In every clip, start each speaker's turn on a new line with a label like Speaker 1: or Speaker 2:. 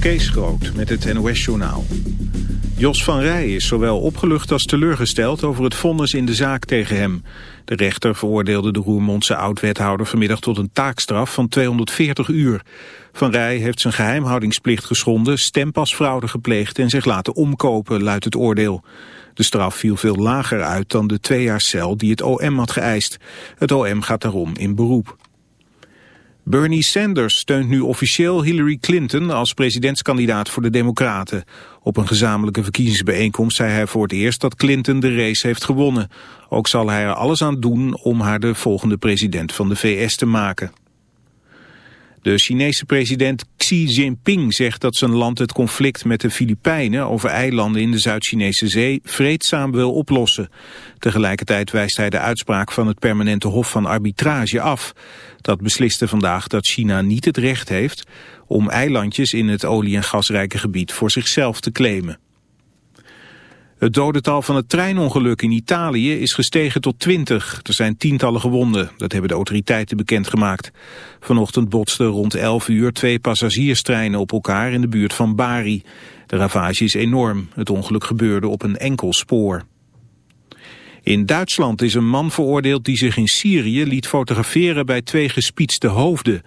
Speaker 1: Kees Groot met het NOS-journaal. Jos van Rij is zowel opgelucht als teleurgesteld over het vonnis in de zaak tegen hem. De rechter veroordeelde de Roermondse oud-wethouder vanmiddag tot een taakstraf van 240 uur. Van Rij heeft zijn geheimhoudingsplicht geschonden, stempasfraude gepleegd en zich laten omkopen, luidt het oordeel. De straf viel veel lager uit dan de twee jaar cel die het OM had geëist. Het OM gaat daarom in beroep. Bernie Sanders steunt nu officieel Hillary Clinton als presidentskandidaat voor de Democraten. Op een gezamenlijke verkiezingsbijeenkomst zei hij voor het eerst dat Clinton de race heeft gewonnen. Ook zal hij er alles aan doen om haar de volgende president van de VS te maken. De Chinese president Xi Jinping zegt dat zijn land het conflict met de Filipijnen over eilanden in de Zuid-Chinese zee vreedzaam wil oplossen. Tegelijkertijd wijst hij de uitspraak van het permanente hof van arbitrage af. Dat besliste vandaag dat China niet het recht heeft om eilandjes in het olie- en gasrijke gebied voor zichzelf te claimen. Het dodental van het treinongeluk in Italië is gestegen tot 20. Er zijn tientallen gewonden, dat hebben de autoriteiten bekendgemaakt. Vanochtend botsten rond 11 uur twee passagierstreinen op elkaar in de buurt van Bari. De ravage is enorm. Het ongeluk gebeurde op een enkel spoor. In Duitsland is een man veroordeeld die zich in Syrië liet fotograferen bij twee gespietste hoofden.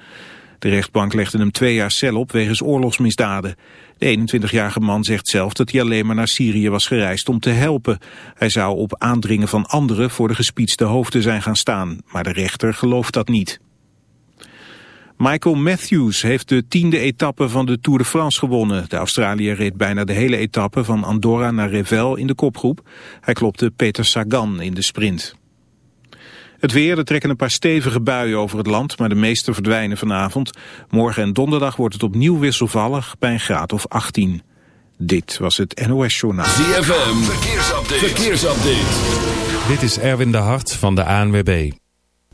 Speaker 1: De rechtbank legde hem twee jaar cel op wegens oorlogsmisdaden. De 21-jarige man zegt zelf dat hij alleen maar naar Syrië was gereisd om te helpen. Hij zou op aandringen van anderen voor de gespietste hoofden zijn gaan staan, maar de rechter gelooft dat niet. Michael Matthews heeft de tiende etappe van de Tour de France gewonnen. De Australiër reed bijna de hele etappe van Andorra naar Revel in de kopgroep. Hij klopte Peter Sagan in de sprint. Het weer, er trekken een paar stevige buien over het land, maar de meeste verdwijnen vanavond. Morgen en donderdag wordt het opnieuw wisselvallig bij een graad of 18. Dit was het NOS Journaal.
Speaker 2: ZFM, verkeersupdate. verkeersupdate.
Speaker 3: Dit is Erwin de Hart van de ANWB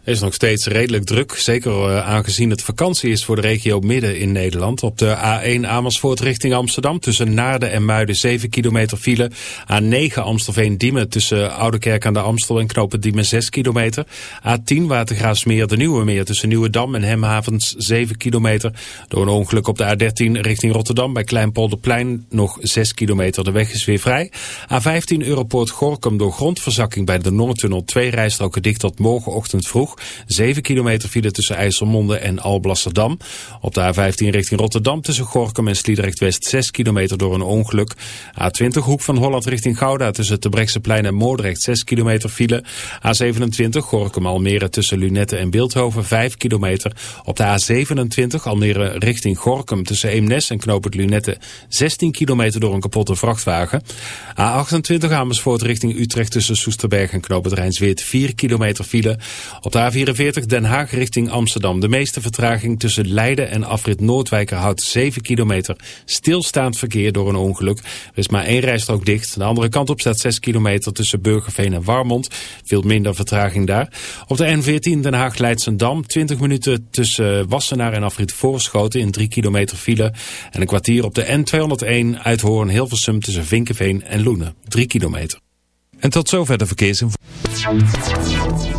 Speaker 3: is nog steeds redelijk druk. Zeker uh, aangezien het vakantie is voor de regio midden in Nederland. Op de A1 Amersfoort richting Amsterdam tussen Naarden en Muiden 7 kilometer file. A9 Amstelveen-Diemen tussen Oudekerk aan de Amstel en Knopen Diemen 6 kilometer. A10 Watergraafsmeer de Nieuwe Meer tussen Nieuwedam en Hemhavens 7 kilometer. Door een ongeluk op de A13 richting Rotterdam bij Kleinpolderplein nog 6 kilometer. De weg is weer vrij. A15 Europoort Gorkum door grondverzakking bij de Noordtunnel. Twee rijstroken dicht tot morgenochtend vroeg. 7 kilometer file tussen IJsselmonde en Alblasserdam. Op de A15 richting Rotterdam tussen Gorkum en Sliedrecht West 6 kilometer door een ongeluk. A20 hoek van Holland richting Gouda tussen Terbrechtseplein en Moordrecht 6 kilometer file. A27 Gorkum Almere tussen Lunette en Beeldhoven 5 kilometer. Op de A27 Almere richting Gorkum tussen Eemnes en Knoop het Lunette 16 kilometer door een kapotte vrachtwagen. A28 Amersfoort richting Utrecht tussen Soesterberg en Knoop het Rijnsweert 4 kilometer file. Op de A44 Den Haag richting Amsterdam. De meeste vertraging tussen Leiden en afrit Noordwijkerhout 7 kilometer. Stilstaand verkeer door een ongeluk. Er is maar één rijstrook dicht. De andere kant op staat 6 kilometer tussen Burgerveen en Warmond. Veel minder vertraging daar. Op de N14 Den Haag Leidsendam 20 minuten tussen Wassenaar en afrit Voorschoten in 3 kilometer file. En een kwartier op de N201 Uithoorn Hilversum tussen Vinkenveen en Loenen. 3 kilometer.
Speaker 4: En tot zover de verkeersinformatie.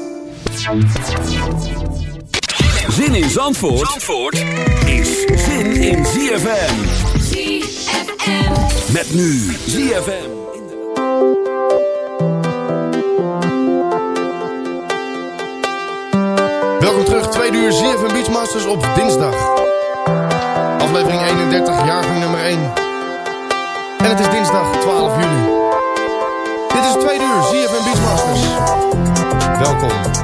Speaker 2: Zin in Zandvoort, Zandvoort is zin in ZFM.
Speaker 5: ZFM.
Speaker 2: Met nu ZFM.
Speaker 6: Welkom terug, tweede uur ZFM Beachmasters op dinsdag. Aflevering 31, jaargang nummer 1. En het is dinsdag 12 juli. Dit is het tweede uur, ZFM Beachmasters. Welkom.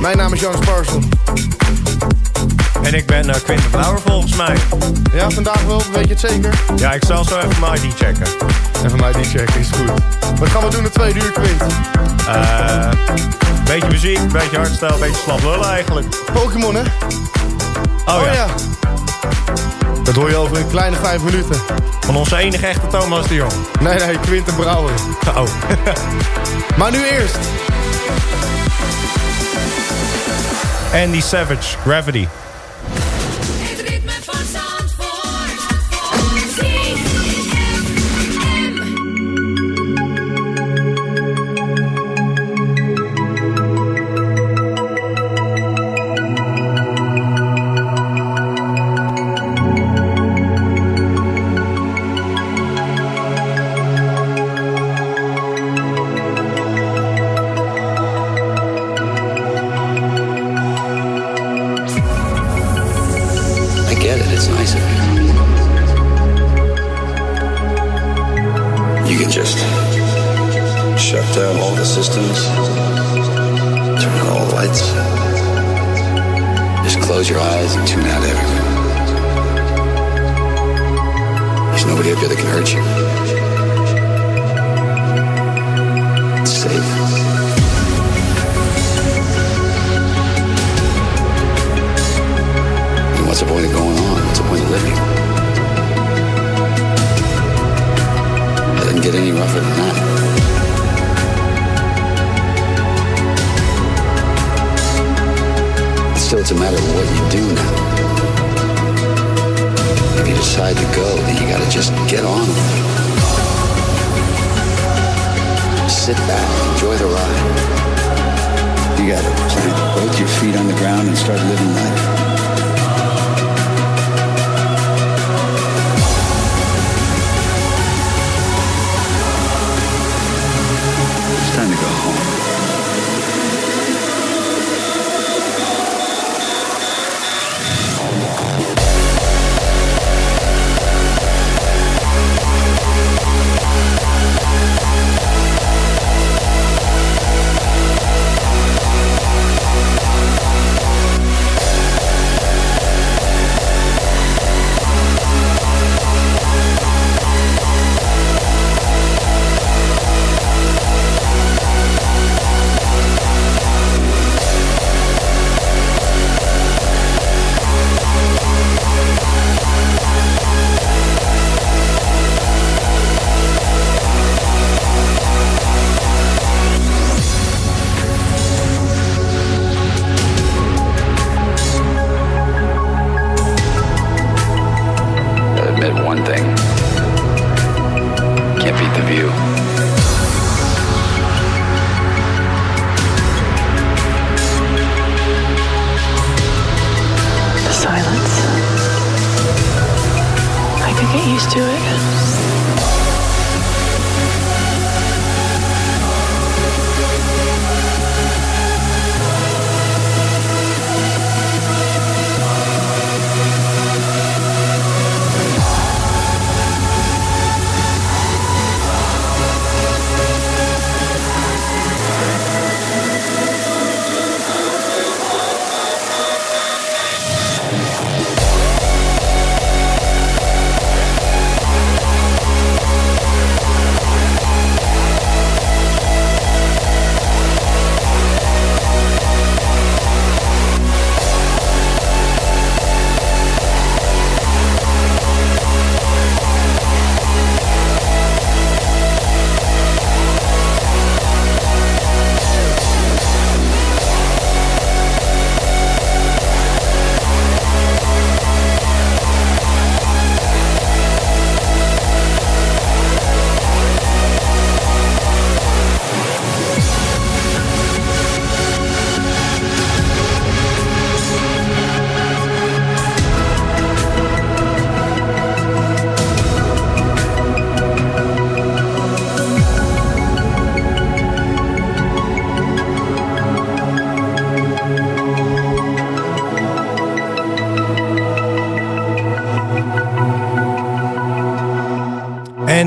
Speaker 6: Mijn naam is Jonas Parson.
Speaker 7: En ik ben uh, Quinten Blauwer volgens mij.
Speaker 6: Ja, vandaag wel, weet je het zeker?
Speaker 7: Ja, ik zal zo even mijn ID checken.
Speaker 6: Even mij die checken, is goed. Wat gaan we doen in tweede uur, Quint?
Speaker 7: Eh, beetje muziek, beetje hardstyle, beetje slap lullen eigenlijk.
Speaker 6: Pokémon, hè?
Speaker 7: Oh, ja.
Speaker 6: Dat hoor je over een kleine vijf minuten.
Speaker 7: Van onze enige echte Thomas de Jong.
Speaker 6: Nee, nee, Quinten Brouwer.
Speaker 7: Oh.
Speaker 6: Maar nu eerst.
Speaker 7: Andy Savage, Gravity.
Speaker 8: On. Sit back, enjoy the ride. You gotta plant both your feet on the ground and start living life.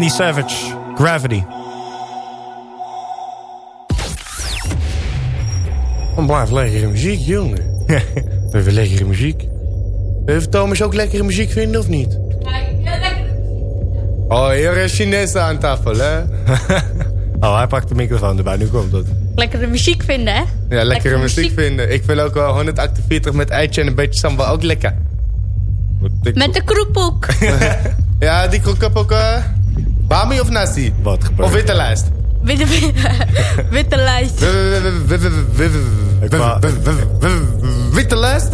Speaker 7: Savage, Gravity.
Speaker 6: Dan blijft lekkere muziek, jongen. Even lekkere muziek. Heeft Thomas ook lekkere muziek vinden of niet? Oh, hier is Chinees aan tafel, hè?
Speaker 7: oh, hij pakt de microfoon erbij, nu komt het.
Speaker 9: Lekkere muziek vinden, hè?
Speaker 6: Ja, lekkere, muziek, vinden. Ik vind ook wel 148 met eitje en een beetje sambal ook lekker.
Speaker 9: Met de kroephoek.
Speaker 6: ja, die. Uh, bami of nasi?
Speaker 7: Wat gebeurt
Speaker 6: Of witte lijst?
Speaker 9: Witte, witte lijst.
Speaker 6: Witte lijst?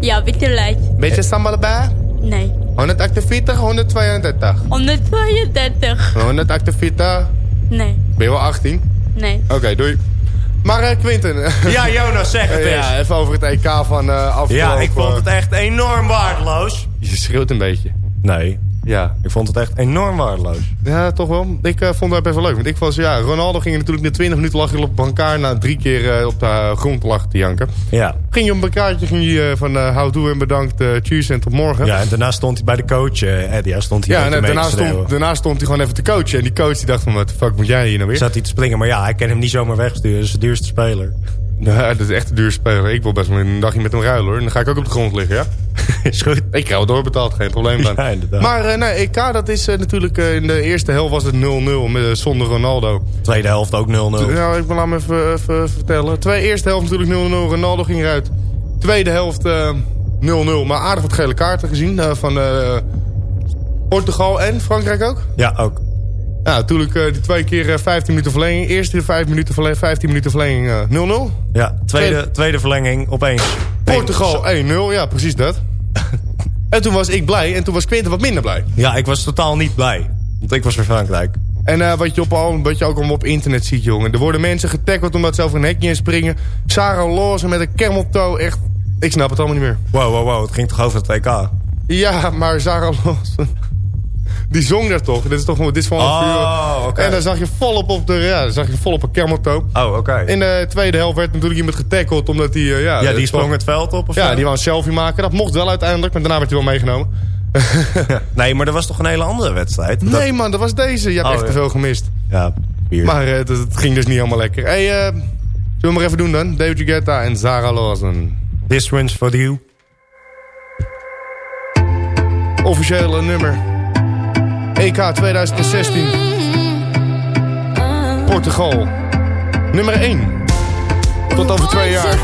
Speaker 9: Ja, witte lijst.
Speaker 6: Beetje sambal erbij?
Speaker 9: Nee.
Speaker 6: 148, 132.
Speaker 9: 132.
Speaker 6: 148.
Speaker 9: Nee.
Speaker 6: Ben je wel 18?
Speaker 9: Nee.
Speaker 6: Oké, doei. Maar uh, Quinten.
Speaker 7: Ja, Jonas, zeg het eens.
Speaker 6: ja, even over het EK van uh, afgelopen...
Speaker 7: Ja, ik vond het echt enorm waardeloos.
Speaker 6: Je schreeuwt een beetje.
Speaker 7: Nee.
Speaker 6: Ja.
Speaker 7: Ik vond het echt enorm waardeloos.
Speaker 6: Ja, toch wel. Ik uh, vond het best wel leuk. Want ik was, ja, Ronaldo ging natuurlijk na 20 minuten lachen op elkaar... na drie keer uh, op de grond lachen te janken.
Speaker 7: Ja.
Speaker 6: Ging je op een kaartje ging je, van uh, hou toe en bedankt, uh, cheers en tot morgen.
Speaker 7: Ja, en daarna stond hij bij de coach, Eddie. Stond hij
Speaker 6: ja, en daarna stond, daarna stond hij gewoon even te coachen. En die coach die dacht van, wat de fuck moet jij hier nou weer?
Speaker 7: Zat hij te springen, maar ja, hij kan hem niet zomaar wegsturen. Dat is de duurste speler.
Speaker 6: Ja, dat is echt de duurste speler. Ik wil best wel een dagje met hem ruilen hoor. En dan ga ik ook op de grond liggen, ja?
Speaker 7: is goed.
Speaker 6: Ik krijg wel doorbetaald, geen probleem dan.
Speaker 7: Ja, inderdaad.
Speaker 6: Maar uh, nee, EK, dat is uh, natuurlijk... Uh, in de eerste helft was het 0-0 met zonder Ronaldo.
Speaker 7: Tweede helft ook 0-0.
Speaker 6: Ja, ik wil hem even, even vertellen. Twee eerste helft natuurlijk 0-0. Ronaldo ging eruit. Tweede helft 0-0. maar aardig wat gele kaarten gezien. van Portugal en Frankrijk ook.
Speaker 7: Ja, ook.
Speaker 6: Ja, natuurlijk uh, die twee keer uh, 15 minuten verlenging. Eerste 5 minuten verlenging, 15 minuten verlenging 0-0. Uh,
Speaker 7: ja, tweede, tweede, verlenging opeens.
Speaker 6: Portugal 1-0, ja precies dat. en toen was ik blij en toen was Quinten wat minder blij.
Speaker 7: Ja, ik was totaal niet blij. Want ik was voor Frankrijk.
Speaker 6: En uh, wat, je op, wat je ook allemaal op internet ziet, jongen. Er worden mensen getackled omdat ze over een hekje in springen. Sarah Lawson met een camel toe, echt... Ik snap het allemaal niet meer.
Speaker 7: Wow, wow, wow. Het ging toch over het WK?
Speaker 6: Ja, maar Sarah Lawson... Die zong daar toch? Dit is toch dit is van
Speaker 7: oh,
Speaker 6: vuur.
Speaker 7: Okay.
Speaker 6: En dan zag je volop op de, ja, dan zag je volop een cameltoe.
Speaker 7: Oh, oké. Okay.
Speaker 6: In de tweede helft werd natuurlijk iemand getackled omdat hij, uh, ja...
Speaker 7: Ja, die sprong het veld op of
Speaker 6: Ja,
Speaker 7: zo?
Speaker 6: die wou een selfie maken. Dat mocht wel uiteindelijk, maar daarna werd hij wel meegenomen.
Speaker 7: nee, maar dat was toch een hele andere wedstrijd?
Speaker 6: Nee man, dat was deze. Je hebt oh, echt te veel gemist.
Speaker 7: Ja, bier.
Speaker 6: Maar uh, het ging dus niet helemaal lekker. Hey, uh, zullen we maar even doen dan? David Guetta en Zara Lawson.
Speaker 7: This one's for you.
Speaker 6: Officiële nummer. EK 2016. Portugal. Nummer 1. Tot over twee jaar.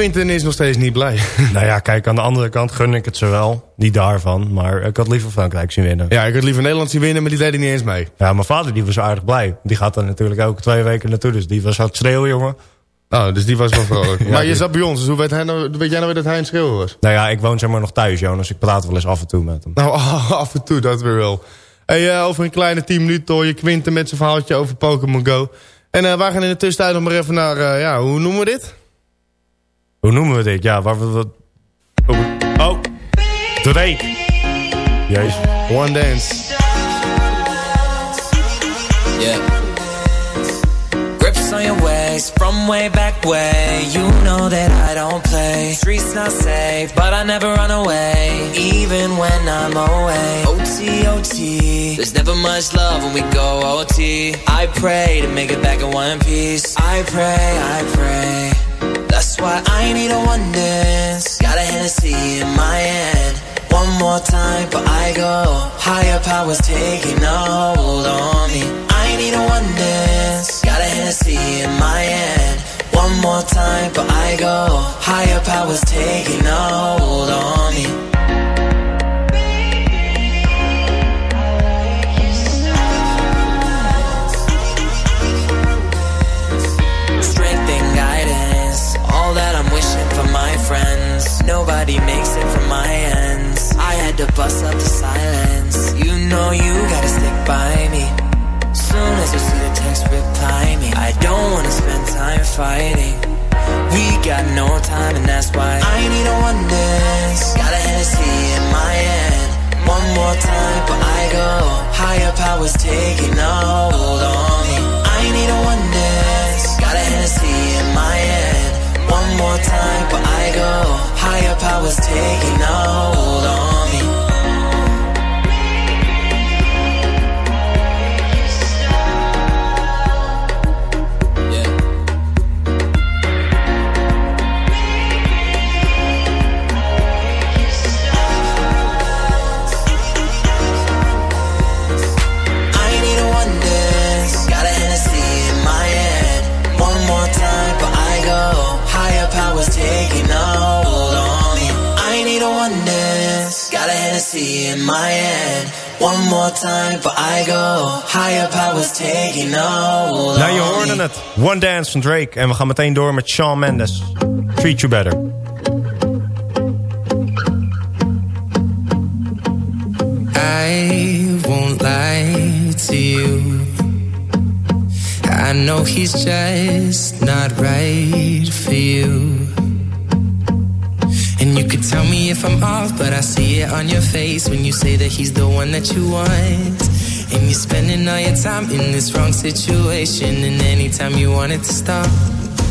Speaker 6: En Quinten is nog steeds niet blij.
Speaker 7: Nou ja, kijk, aan de andere kant gun ik het ze wel. Niet daarvan, maar ik had liever Frankrijk zien winnen.
Speaker 6: Ja, ik had liever Nederland zien winnen, maar die deed niet eens mee.
Speaker 7: Ja, mijn vader die was aardig blij. Die gaat er natuurlijk ook twee weken naartoe, dus die was aan het schreeuwen, jongen.
Speaker 6: Oh, dus die was wel vrolijk. maar je
Speaker 7: die-
Speaker 6: zat bij ons, dus hoe weet, hij nou, weet jij nou weer dat hij een schreeuwen was?
Speaker 7: Nou ja, ik woon zeg maar nog thuis, Jonas. Ik praat wel eens af en toe met hem.
Speaker 6: Nou, af en toe, dat weer wel. Hey, eh, over een kleine 10 minuten hoor je Quinten met zijn verhaaltje over Pokémon Go. En eh, wij gaan in de tussentijd nog maar even naar, eh, ja, hoe noemen we dit?
Speaker 7: Hoe noemen we dit? Ja, waar we... wat- Oh, oh. Drake. Jezus.
Speaker 6: One Dance.
Speaker 10: Yeah. Grips on your waist from way back way. You know that I don't play. Streets not safe, but I never run away. Even when I'm away. OT, OT. There's never much love when we go OT. I pray to make it back in one piece. I pray, I pray. Why I need a one dance. Got a Hennessy in my hand. One more time, but I go. Higher powers taking a hold on me. I need a one dance. Got a Hennessy in my hand. One more time, but I go. Higher powers taking a hold on me. Nobody makes it from my ends. I had to bust up the silence. You know you gotta stick by me. Soon as you see the text, reply me. I don't wanna spend time fighting. We got no time, and that's why I need a one dance. Got a Hennessy in my hand. One more time, but I go. Higher powers taking a hold on me. I need a one dance. More time, but I go. Higher powers taking a hold on
Speaker 7: Nou, je
Speaker 10: on
Speaker 7: hoorde
Speaker 10: me.
Speaker 7: het. One Dance van Drake. En we gaan meteen door met Shawn Mendes. Treat You Better.
Speaker 11: I won't lie to you. I know he's just not right for you. And you could tell me if I'm off, but I see it on your face when you say that he's the one that you want. And you're spending all your time in this wrong situation, and anytime you want it to stop.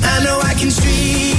Speaker 11: I know I can treat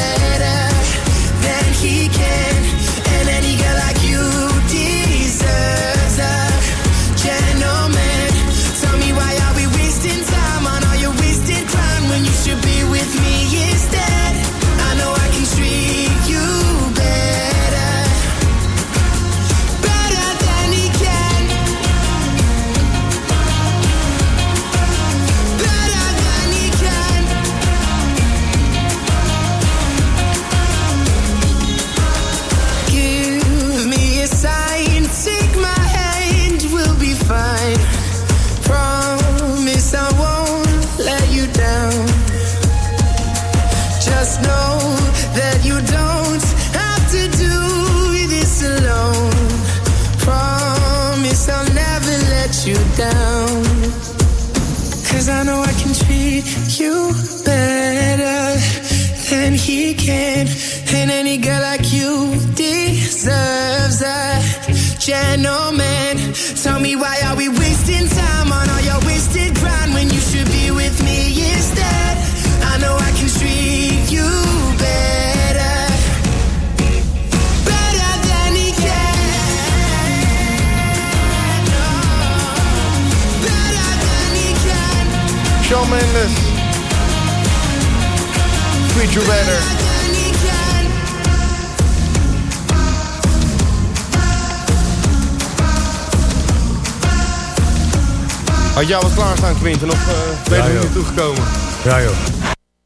Speaker 6: klaarstaan, Quinten? Of uh, ben je
Speaker 7: Ja,
Speaker 6: er niet toegekomen?
Speaker 7: Ja, joh.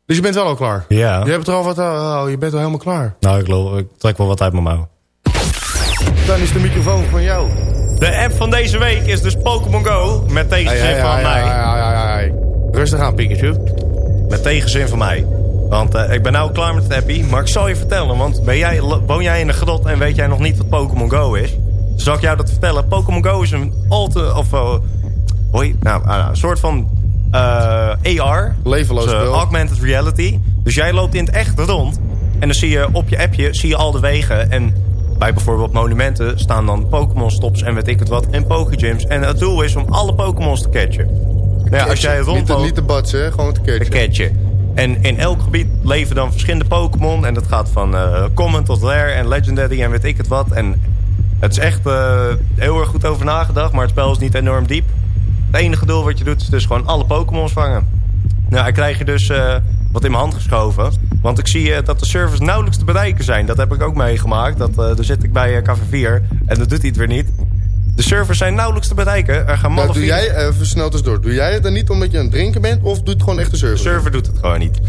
Speaker 6: Dus je bent wel al klaar?
Speaker 7: Ja.
Speaker 6: Je hebt er al wat... Oh, je bent al helemaal klaar.
Speaker 7: Nou, ik, geloof, ik trek wel wat uit mijn mouw.
Speaker 6: Dan is de microfoon van jou.
Speaker 7: De app van deze week is dus Pokémon Go. Met tegenzin
Speaker 6: Hey, hey,
Speaker 7: van
Speaker 6: hey,
Speaker 7: mij.
Speaker 6: hey, hey, hey, hey. Rustig aan, Pikachu.
Speaker 7: Met tegenzin van mij. Want eh, ik ben nou klaar met het appie. Maar ik zal je vertellen. Want ben jij, woon jij in een grot en weet jij nog niet wat Pokémon Go is? Zal ik jou dat vertellen? Pokémon Go is een alte... Of, eh, hoi, nou, ah, een soort van eh, AR.
Speaker 6: Levenloos
Speaker 7: Dus, eh,
Speaker 6: spel.
Speaker 7: augmented reality. Dus jij loopt in het echt rond. En dan zie je op je appje zie je al de wegen. En bij bijvoorbeeld monumenten staan dan Pokémon stops en weet ik het wat. En Pokégyms. En het doel is om alle Pokémons te catchen. Nou ja, als jij rondloopt...
Speaker 6: te- niet te batsen, hè? gewoon te catchen.
Speaker 7: Een catje. En in elk gebied leven dan verschillende Pokémon. En dat gaat van eh, common tot rare en legendary en weet ik het wat. En het is echt heel erg goed over nagedacht. Maar het spel is niet enorm diep. Het enige doel wat je doet is dus gewoon alle Pokémons vangen. Nou, dan krijg je dus eh, wat in mijn hand geschoven. Want ik zie eh, dat de servers nauwelijks te bereiken zijn. Dat heb ik ook meegemaakt. Dat, eh, daar zit ik bij eh, KV4 en dat doet hij het weer niet. De servers zijn nauwelijks te bereiken. Er gaan
Speaker 6: Nou, doe jij, snel tussendoor, doe jij het dan niet omdat je aan het drinken bent? Of doet het gewoon echt de server?
Speaker 7: De server doet het gewoon niet.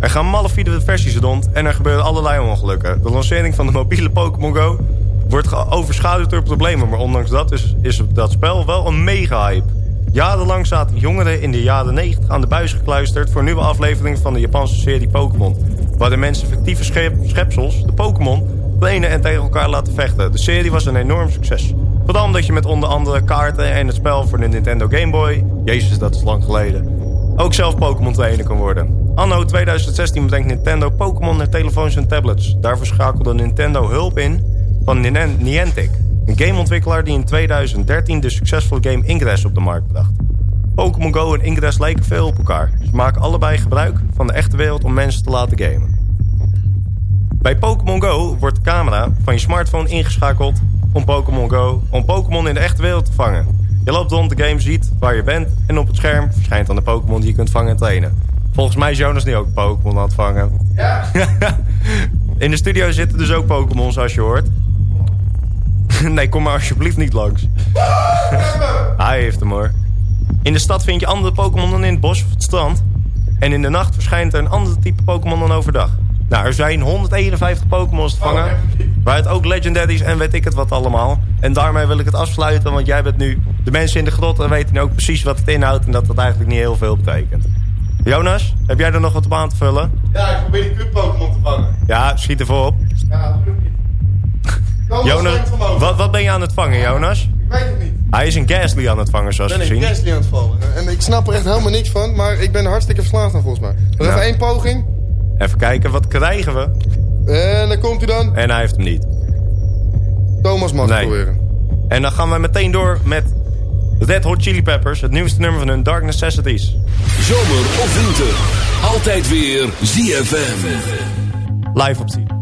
Speaker 7: Er gaan malafide versies rond en er gebeuren allerlei ongelukken. De lancering van de mobiele Pokémon Go wordt overschaduwd door problemen. Maar ondanks dat is, is dat spel wel een mega-hype. Jarenlang zaten jongeren in de jaren 90 aan de buis gekluisterd... voor nieuwe aflevering van de Japanse serie Pokémon. Waar de mensen fictieve schep- schepsels, de Pokémon, trainen en tegen elkaar laten vechten. De serie was een enorm succes. Vooral omdat je met onder andere kaarten en het spel voor de Nintendo Game Boy... Jezus, dat is lang geleden ook zelf Pokémon trainer kan worden. Anno 2016 bedenkt Nintendo Pokémon naar telefoons en tablets. Daarvoor schakelde Nintendo hulp in van Niantic. Een gameontwikkelaar die in 2013 de succesvolle game Ingress op de markt bracht. Pokémon Go en Ingress lijken veel op elkaar. Ze maken allebei gebruik van de echte wereld om mensen te laten gamen. Bij Pokémon Go wordt de camera van je smartphone ingeschakeld om Pokémon Go om Pokémon in de echte wereld te vangen. Je loopt rond de game, ziet waar je bent en op het scherm verschijnt dan de Pokémon die je kunt vangen en trainen. Volgens mij is Jonas nu ook Pokémon aan het vangen. Ja. in de studio zitten dus ook Pokémon zoals je hoort. nee, kom maar alsjeblieft niet langs. Hij heeft hem hoor. In de stad vind je andere Pokémon dan in het bos of het strand. En in de nacht verschijnt er een ander type Pokémon dan overdag. Nou, er zijn 151 Pokémons te vangen. Waaruit ook legendaries en weet ik het wat allemaal. En daarmee wil ik het afsluiten, want jij bent nu de mensen in de grot... en weten nu ook precies wat het inhoudt en dat dat eigenlijk niet heel veel betekent. Jonas, heb jij er nog wat op aan te vullen?
Speaker 6: Ja, ik probeer die kut-Pokémon te vangen.
Speaker 7: Ja, schiet ervoor op.
Speaker 6: Ja,
Speaker 7: Jonas, wat, wat ben je aan het vangen, Jonas?
Speaker 6: Ik weet het niet.
Speaker 7: Hij is een Ghastly aan het vangen, zoals
Speaker 6: ben
Speaker 7: we
Speaker 6: ik
Speaker 7: zien.
Speaker 6: Gasly aan het vallen. En ik snap er echt helemaal niks van, maar ik ben er hartstikke verslaafd aan volgens mij. Nog
Speaker 7: Nou.
Speaker 6: even één poging.
Speaker 7: Even kijken, wat krijgen we?
Speaker 6: En dan komt hij dan.
Speaker 7: En hij heeft hem niet.
Speaker 6: Thomas mag
Speaker 7: Nee.
Speaker 6: proberen.
Speaker 7: En dan gaan we meteen door met Red Hot Chili Peppers. Het nieuwste nummer van hun Dark Necessities.
Speaker 2: Zomer of winter. Altijd weer ZFM.
Speaker 7: Live op.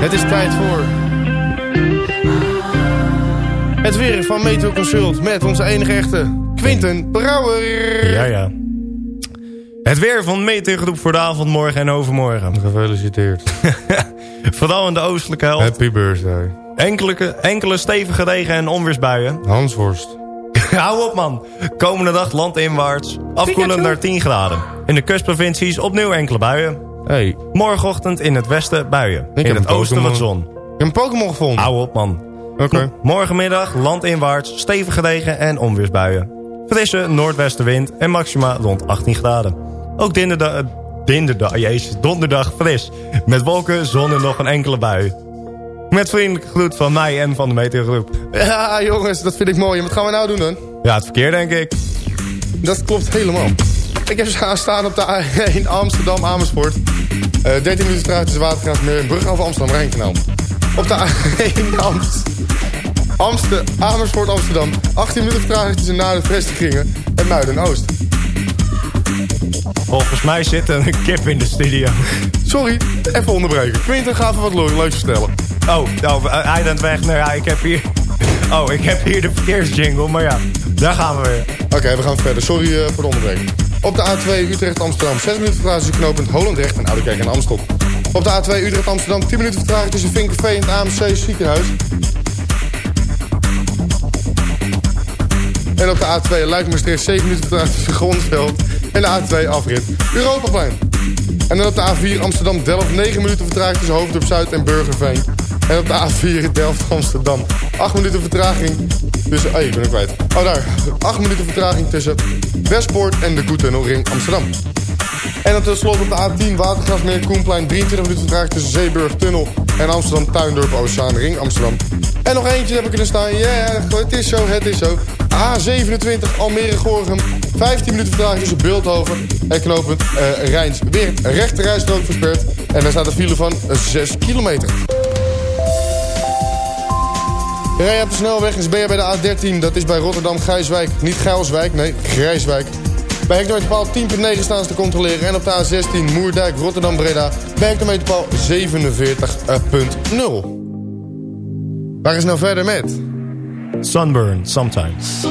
Speaker 6: Het is tijd voor... Het weer van Meteor Consult met onze enige echte Quinten Brouwer.
Speaker 7: Ja, ja. Het weer van Meteorgroep voor de avond, morgen en overmorgen.
Speaker 6: Gefeliciteerd.
Speaker 7: Vooral in de oostelijke helft.
Speaker 6: Happy birthday.
Speaker 7: Enkele, enkele stevige regen- en onweersbuien.
Speaker 6: Hansworst.
Speaker 7: Hou op man. Komende dag landinwaarts. Afkoelend naar 10 graden. In de kustprovincies opnieuw enkele buien.
Speaker 6: Hey.
Speaker 7: Morgenochtend in het westen buien.
Speaker 6: Ik
Speaker 7: in
Speaker 6: heb
Speaker 7: het oosten wat zon.
Speaker 6: Je hebt een Pokémon gevonden?
Speaker 7: Hou op man.
Speaker 6: Oké.
Speaker 7: Morgenmiddag landinwaarts stevige regen- en onweersbuien. Frisse noordwestenwind en maxima rond 18 graden. Ook dinderdag, dinderdag, jezus, donderdag fris. Met wolken, zon en nog een enkele bui. Met vriendelijke groet van mij en van de meteorgroep.
Speaker 6: Ja, jongens, dat vind ik mooi. En wat gaan we nou doen dan?
Speaker 7: Ja, het verkeer denk ik.
Speaker 6: Dat klopt helemaal. Ik heb ze staan op de A1 Amsterdam Amersfoort. Eh 13 minuten vertraging tussen Watergraafsmeer en Brug over Amsterdam Rijnkanaal. Op de A1 Amst Amster Amersfoort Amsterdam. 18 minuten vertraging tussen Naarden Vestigingen en Muiden Oost.
Speaker 7: Volgens mij zit er een kip in de studio.
Speaker 6: Sorry, even onderbreken. Quinten, ga even wat le- leuks vertellen.
Speaker 7: Oh, oh hij bent weg. Nou ja, ik heb hier... Oh, ik heb hier de verkeersjingle, maar ja, daar gaan we weer.
Speaker 6: Oké, we gaan verder. Sorry eh, voor de onderbreking. Op de A2 Utrecht-Amsterdam 6 minuten vertraging tussen knooppunt Holendrecht en Oudekerk en Amstel. Op de A2 Utrecht-Amsterdam 10 minuten vertraging tussen Vinkenveen en het AMC ziekenhuis. En op de A2 Luik-Maastricht 7 minuten vertraging tussen Grondveld en de A2 afrit Europaplein. En dan op de A4 Amsterdam-Delft 9 minuten vertraging tussen Hoofddorp Zuid en Burgerveen. En op de A4 Delft-Amsterdam 8 minuten vertraging tussen... Oh, ik ben er kwijt. Oh, daar. 8 minuten vertraging tussen Westpoort en de Koetunnelring Amsterdam. En dan tenslotte op de A10 Watergrasmeer Koenplein 23 minuten vertraging tussen Zeeburg Tunnel en Amsterdam Tuindorp Oceaanring Amsterdam. En nog eentje heb ik kunnen staan. Ja, yeah, het is zo, het is zo. A27 Almere Gorgum 15 minuten vertraging tussen Beeldhoven en knooppunt uh, Rijns. Weer rechterrijstrook versperd. En daar staat een file van 6 kilometer. Rij je op de snelweg is ben je bij de A13. Dat is bij Rotterdam-Grijswijk. Niet Gijswijk, nee, Grijswijk. Bij hectometerpaal 10.9 staan ze te controleren. En op de A16 Moerdijk, Rotterdam-Breda. Bij hectometerpaal 47.0. Waar is nou verder met?
Speaker 7: Sunburn, sometimes.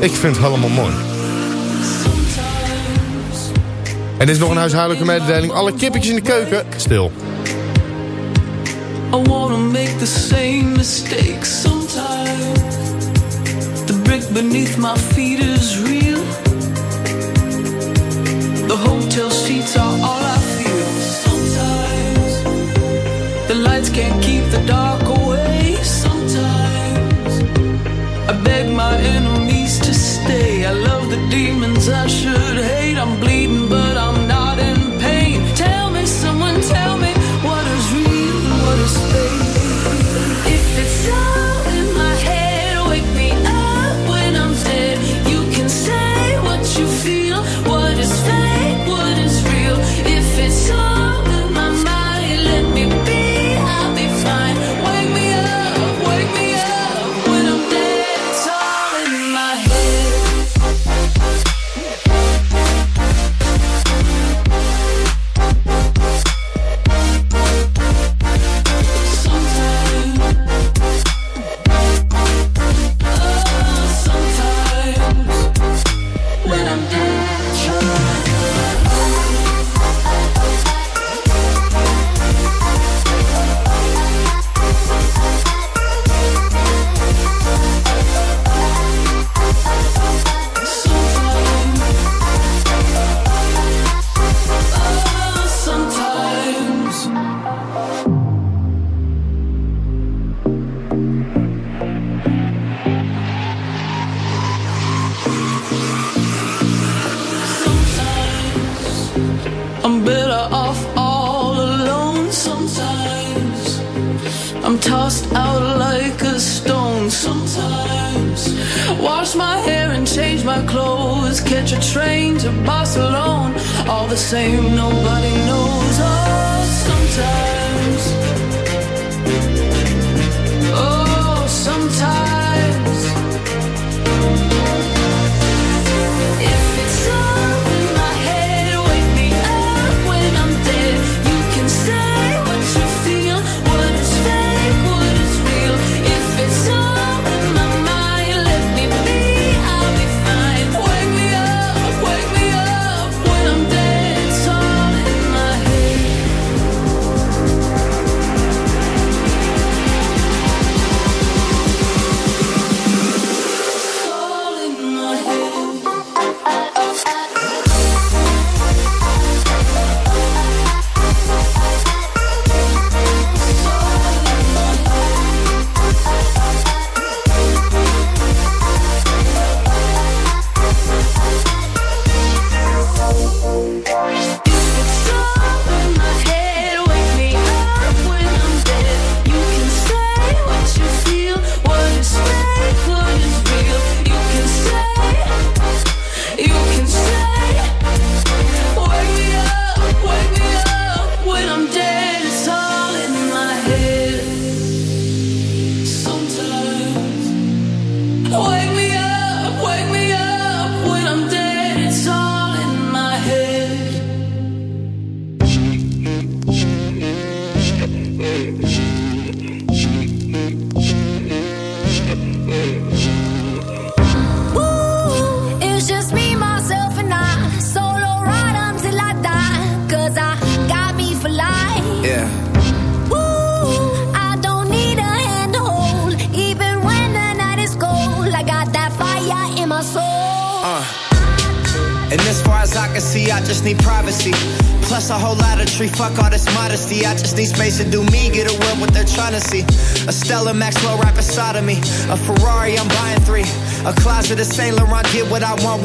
Speaker 6: Ik vind het helemaal mooi. En dit is nog een huishoudelijke mededeling. Alle kippetjes in de keuken, stil.
Speaker 12: I wanna make the same mistakes sometimes. The brick beneath my feet is real. The hotel sheets are all I feel. Sometimes the lights can't keep the dark away. Sometimes I beg my enemies to stay. I love the demons I should hate. I'm bleeding,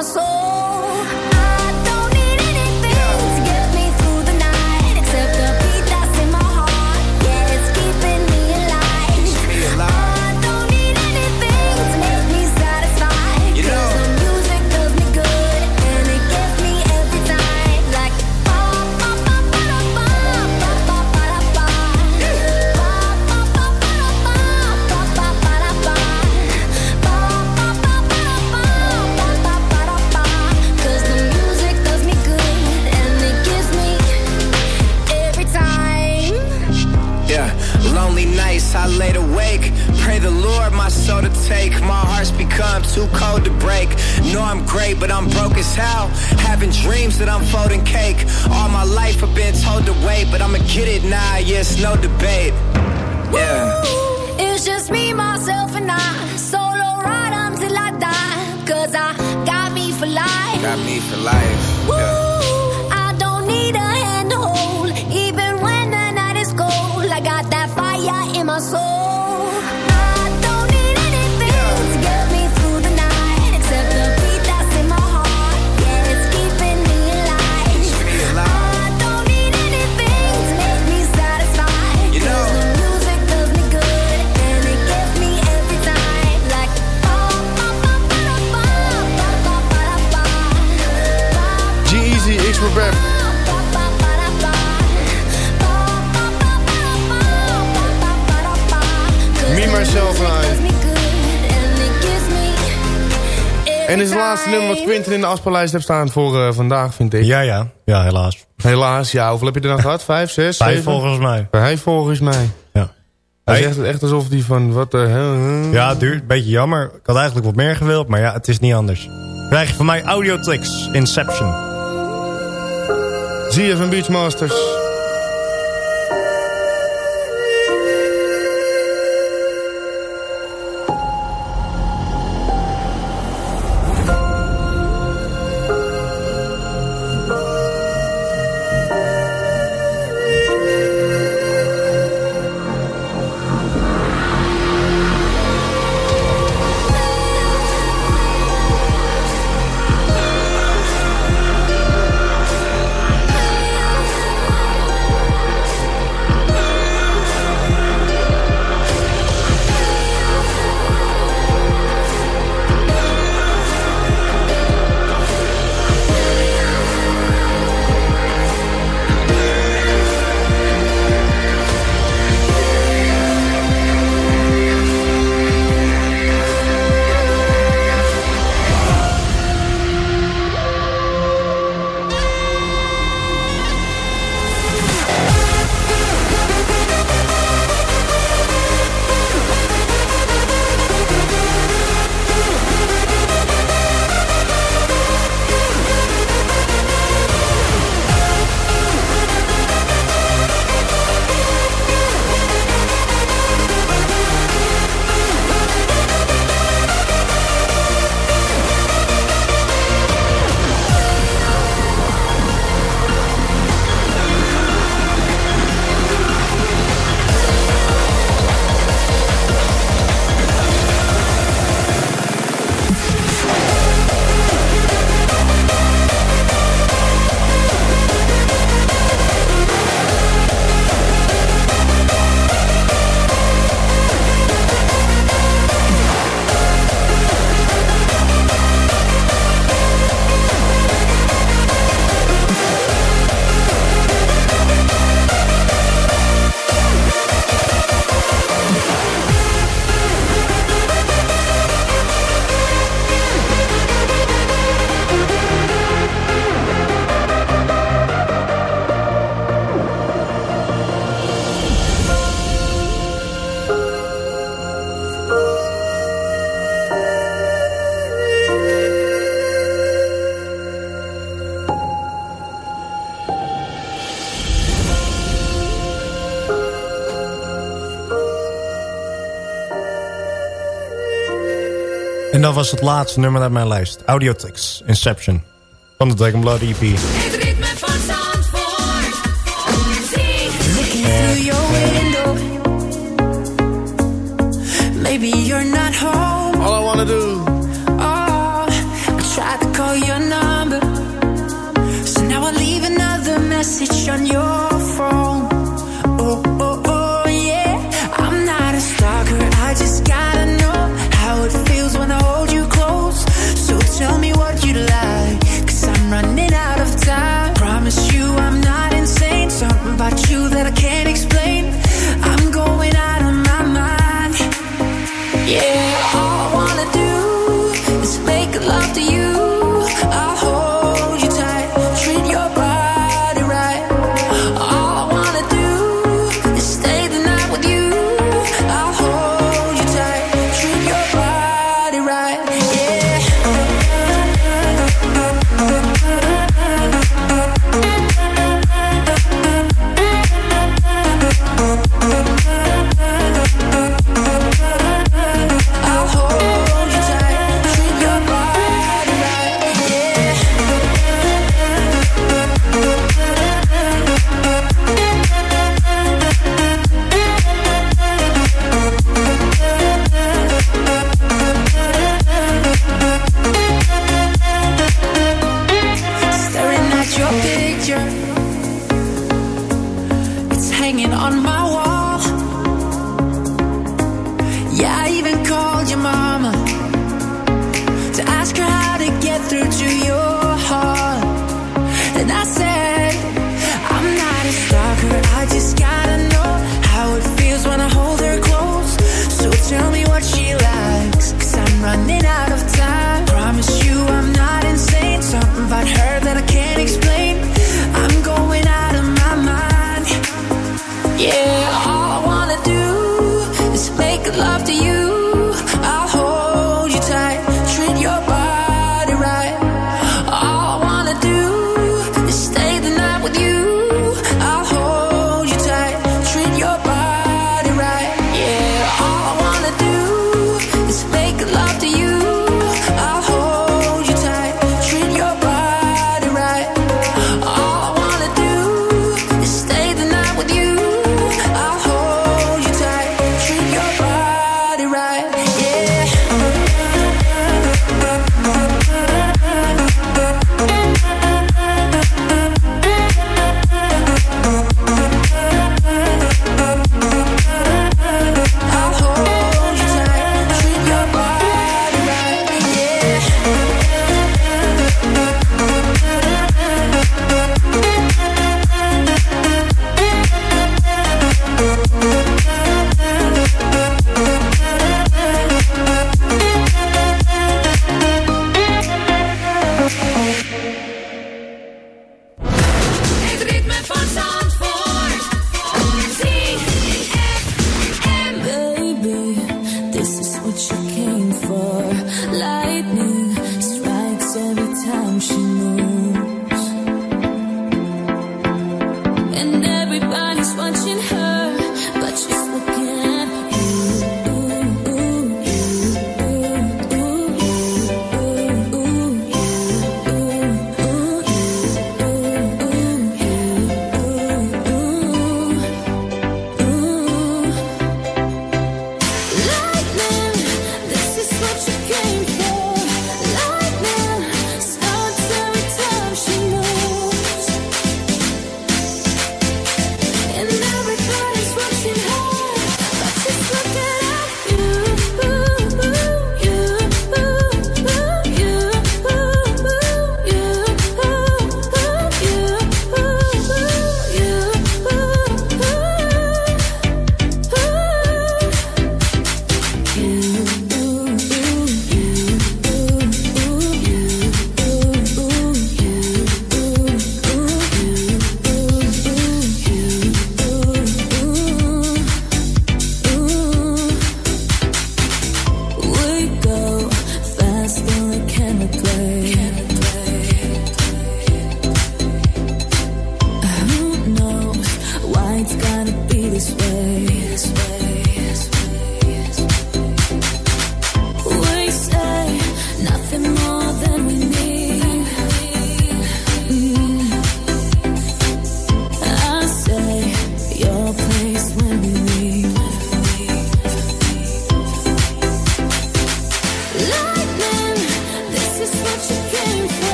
Speaker 5: pasó. Get it
Speaker 10: now. It's no debate. Yeah.
Speaker 6: En dit is het laatste nummer wat Quinten in de afspeellijst heeft staan voor eh, vandaag, vind ik.
Speaker 13: Ja, ja. Ja, helaas.
Speaker 6: Helaas, ja. Hoeveel heb je er dan gehad? Vijf, zes,
Speaker 13: Vijf
Speaker 6: zeven?
Speaker 13: volgens mij.
Speaker 6: Vijf volgens mij.
Speaker 13: Ja.
Speaker 6: Hij zegt het echt alsof die van, wat de hel... huh?
Speaker 13: Ja, het duurt. Beetje jammer. Ik had eigenlijk wat meer gewild, maar ja, het is niet anders. Krijg je van mij Audiotricks Inception.
Speaker 6: Zie je van Beachmasters.
Speaker 7: Dat was het laatste nummer uit mijn lijst. Audiotics, Inception. Van de Dragon Blood EP.
Speaker 6: Maybe you're not home.
Speaker 11: All I do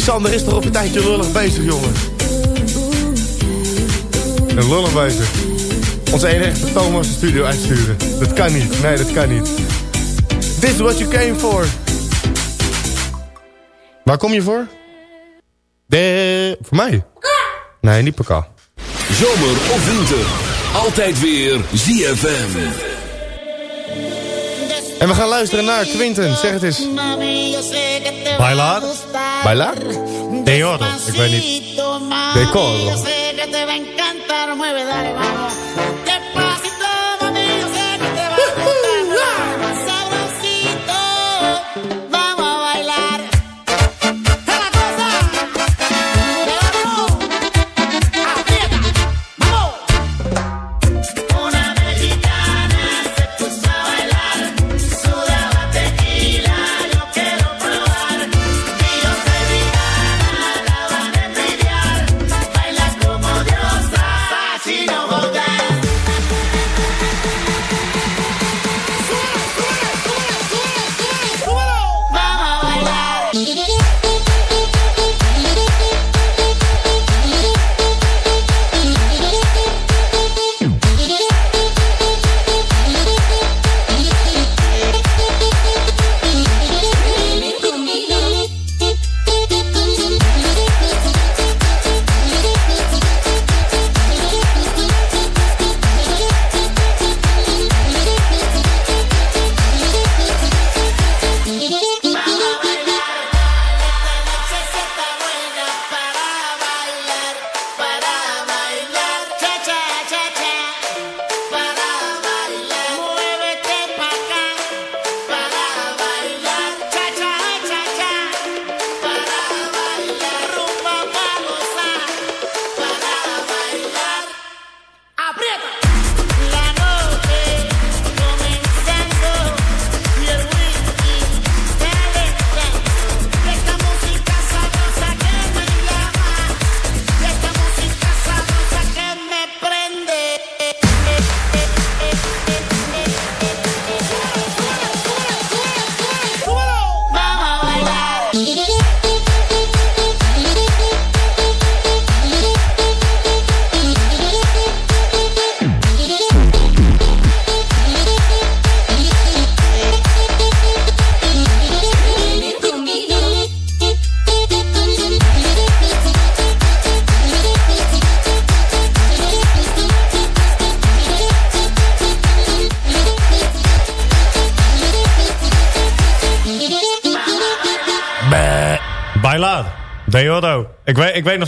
Speaker 6: Sander is toch op een tijdje lullig bezig, jongen. Een lullig bezig. Onze enige Thomas de studio uitsturen. Dat kan niet. Nee, dat kan niet. This is what you came for. Waar kom je voor? De... Voor mij? Nee, niet Paka.
Speaker 2: Zomer of winter. Altijd weer ZFM.
Speaker 6: En we gaan luisteren naar Quinten. Zeg het eens.
Speaker 7: Bailar?
Speaker 6: Bailar?
Speaker 7: Deoro, ik weet niet.
Speaker 6: Decoro.
Speaker 14: Vamos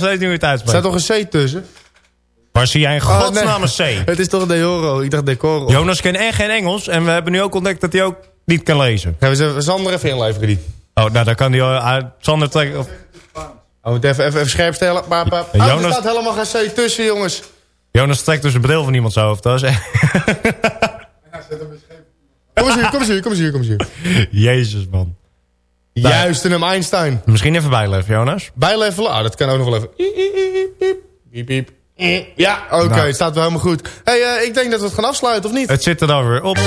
Speaker 7: steeds niet hoe je het
Speaker 6: Er staat toch een C tussen?
Speaker 7: Waar zie jij in
Speaker 6: Oh,
Speaker 7: godsnaam een C?
Speaker 6: Het is toch Deoro? Ik dacht Decoro.
Speaker 7: Jonas kent echt geen Engels. En we hebben nu ook ontdekt dat hij ook niet kan lezen.
Speaker 6: Gaan we ze- Sander even inleveren die.
Speaker 7: Oh, nou dan kan hij... Uh, Sander trekken... Of,
Speaker 6: Oh, moet even, even, even scherp stellen. Maar, maar, oh,
Speaker 7: Jonas-
Speaker 6: er staat helemaal geen C tussen, jongens.
Speaker 7: Jonas trekt dus een bril van iemand zijn hoofd. Dat is echt...
Speaker 6: Kom eens hier, kom eens hier, kom eens hier, kom eens hier.
Speaker 7: Jezus, man.
Speaker 6: Juist, in hem Einstein.
Speaker 7: Misschien even bijleven, Jonas.
Speaker 6: Bijlevelen? Ah, dat kan ook nog wel even. Piep, piep. Ja, oké,
Speaker 7: Nou.
Speaker 6: het staat wel helemaal goed. hey, eh, ik denk dat we het gaan afsluiten, of niet?
Speaker 7: Het zit er dan weer op.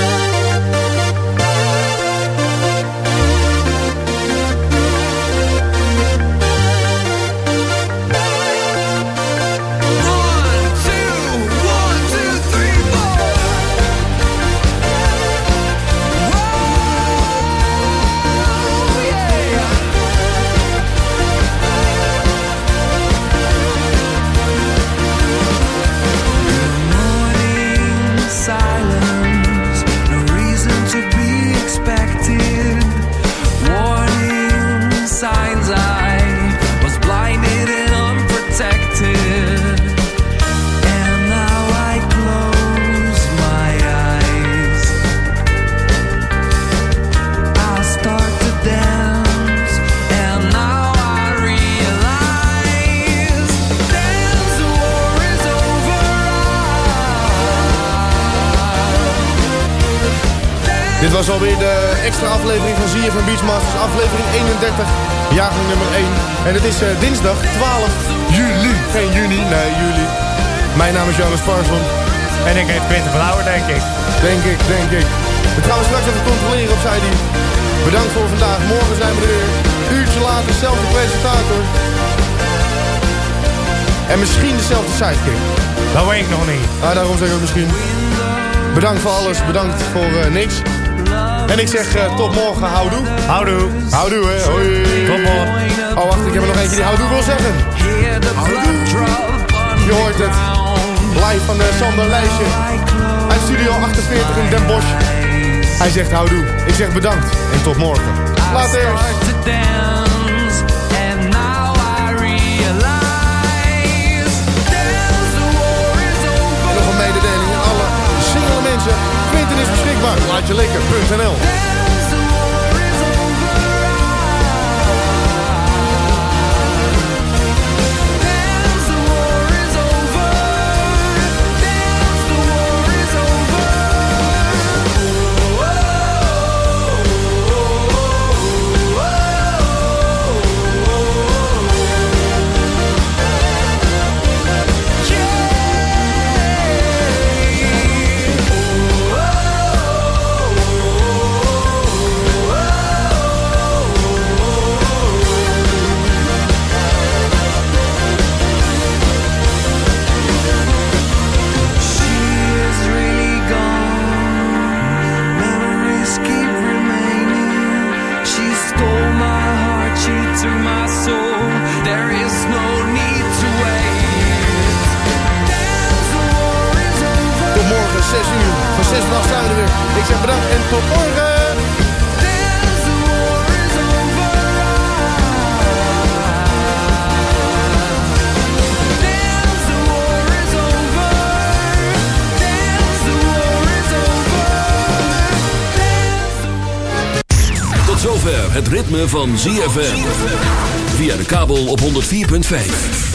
Speaker 12: was alweer de extra aflevering van ZFM Beachmasters, aflevering 31, jaargang nummer 1. En het is uh, dinsdag 12 juli, geen juni, nee juli. Mijn naam is Jonas Parson.
Speaker 7: En ik heet Quinten van Ouwer, denk ik.
Speaker 12: Denk ik, denk ik. We trouwens straks even controleren op zij die. Bedankt voor vandaag, morgen zijn we er weer. Uurtje later, dezelfde presentator. En misschien dezelfde sidekick.
Speaker 7: Dat weet ik nog niet.
Speaker 12: Ah, daarom zeg ik misschien. Bedankt voor alles, bedankt voor uh, niks. En ik zeg uh, tot morgen, houdoe.
Speaker 7: Houdoe.
Speaker 12: Houdoe, hè. Hoi.
Speaker 7: Tot morgen.
Speaker 12: Oh, wacht, ik heb er nog eentje die houdoe wil zeggen. Houdoe. Je hoort het. Live van uh, Sander Lijstje. Uit Studio 48 in Den Bosch. Hij zegt houdoe. Ik zeg bedankt. En tot morgen. Later. Prikbak, Quinten is beschikbaar. Laat je lekker.nl Ik zeg bedankt en tot morgen.
Speaker 2: Tot zover het ritme van ZFM. Via de kabel op 104.5.